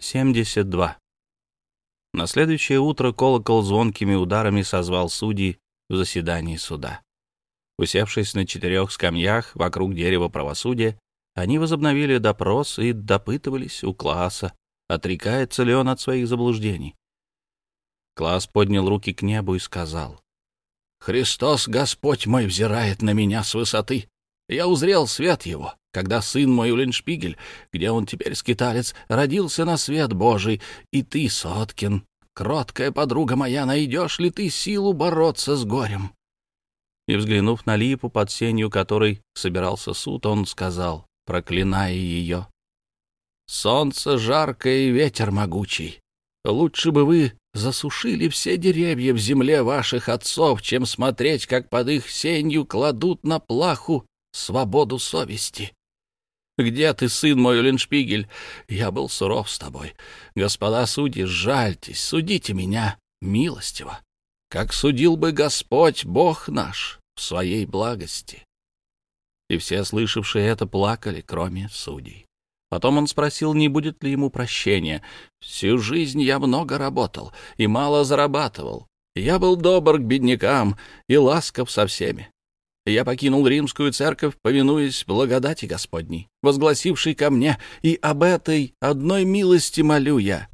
72. На следующее утро колокол звонкими ударами созвал судей в заседании суда. Усевшись на четырех скамьях вокруг дерева правосудия, они возобновили допрос и допытывались у класса, отрекается ли он от своих заблуждений. Класс поднял руки к небу и сказал, «Христос, Господь мой, взирает на меня с высоты. Я узрел свет его, когда сын мой Улиншпигель, где он теперь скиталец, родился на свет Божий, и ты, Соткин, кроткая подруга моя, найдешь ли ты силу бороться с горем?» И, взглянув на липу, под сенью которой собирался суд, он сказал, проклиная ее, «Солнце жаркое и ветер могучий. Лучше бы вы засушили все деревья в земле ваших отцов, чем смотреть, как под их сенью кладут на плаху свободу совести. Где ты, сын мой, Леншпигель? Я был суров с тобой. Господа судьи, жальтесь, судите меня милостиво, как судил бы Господь, Бог наш, в своей благости. И все, слышавшие это, плакали, кроме судей. Потом он спросил, не будет ли ему прощения. «Всю жизнь я много работал и мало зарабатывал. Я был добр к беднякам и ласков со всеми. Я покинул римскую церковь, повинуясь благодати Господней, возгласившей ко мне, и об этой одной милости молю я.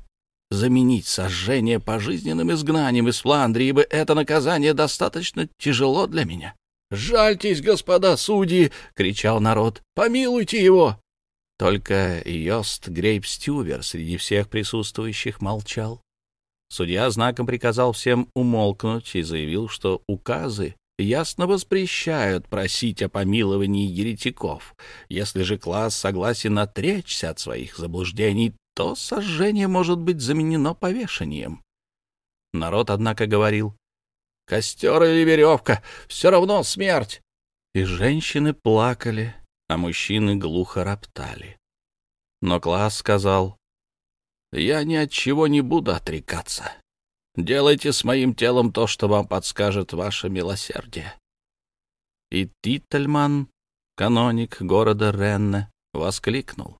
Заменить сожжение пожизненным изгнанием из Фландрии, ибо это наказание достаточно тяжело для меня. «Жальтесь, господа судьи!» — кричал народ. «Помилуйте его!» Только Йост Грейпстювер среди всех присутствующих молчал. Судья знаком приказал всем умолкнуть и заявил, что указы ясно воспрещают просить о помиловании еретиков. Если же класс согласен отречься от своих заблуждений, то сожжение может быть заменено повешением. Народ, однако, говорил, «Костер или веревка, все равно смерть!» И женщины плакали, а мужчины глухо роптали. Но класс сказал, «Я ни от чего не буду отрекаться. Делайте с моим телом то, что вам подскажет ваше милосердие». И Тительман, каноник города Ренне, воскликнул.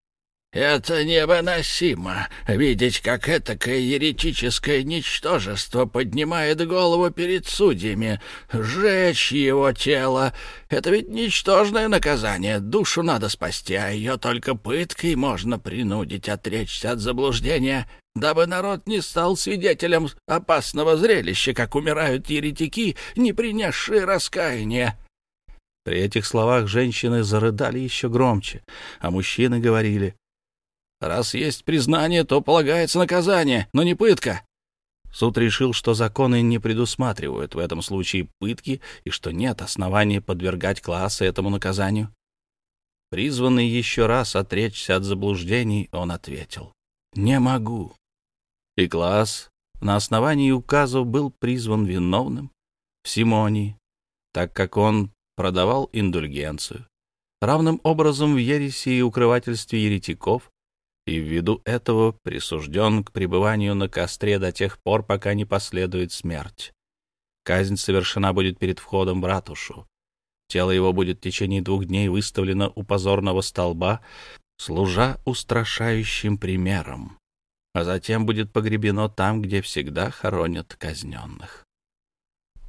Это невыносимо — видеть, как этакое еретическое ничтожество поднимает голову перед судьями. Сжечь его тело — это ведь ничтожное наказание. Душу надо спасти, а ее только пыткой можно принудить отречься от заблуждения, дабы народ не стал свидетелем опасного зрелища, как умирают еретики, не принесшие раскаяния. При этих словах женщины зарыдали еще громче, а мужчины говорили — Раз есть признание, то полагается наказание, но не пытка. Суд решил, что законы не предусматривают в этом случае пытки и что нет оснований подвергать класса этому наказанию. Призванный еще раз отречься от заблуждений, он ответил «Не могу». И класс на основании указов был призван виновным в Симонии, так как он продавал индульгенцию. Равным образом в ереси и укрывательстве еретиков и ввиду этого присужден к пребыванию на костре до тех пор, пока не последует смерть. Казнь совершена будет перед входом в ратушу. Тело его будет в течение двух дней выставлено у позорного столба, служа устрашающим примером, а затем будет погребено там, где всегда хоронят казненных.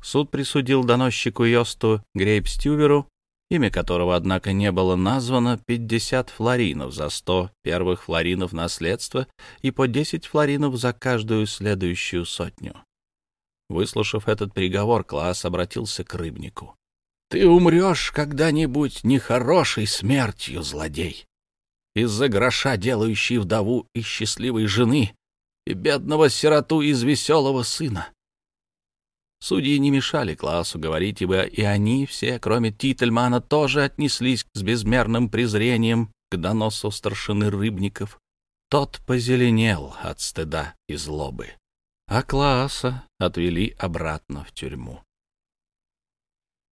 Суд присудил доносчику Йосту Грейпстюверу имя которого, однако, не было названо, 50 флоринов за 100 первых флоринов наследства и по 10 флоринов за каждую следующую сотню. Выслушав этот приговор, класс обратился к рыбнику. «Ты умрешь когда-нибудь нехорошей смертью, злодей, из-за гроша, делающий вдову и счастливой жены, и бедного сироту из веселого сына. Судьи не мешали классу говорить, ибо и они все, кроме Тительмана, тоже отнеслись с безмерным презрением к доносу старшины рыбников. Тот позеленел от стыда и злобы, а класса отвели обратно в тюрьму.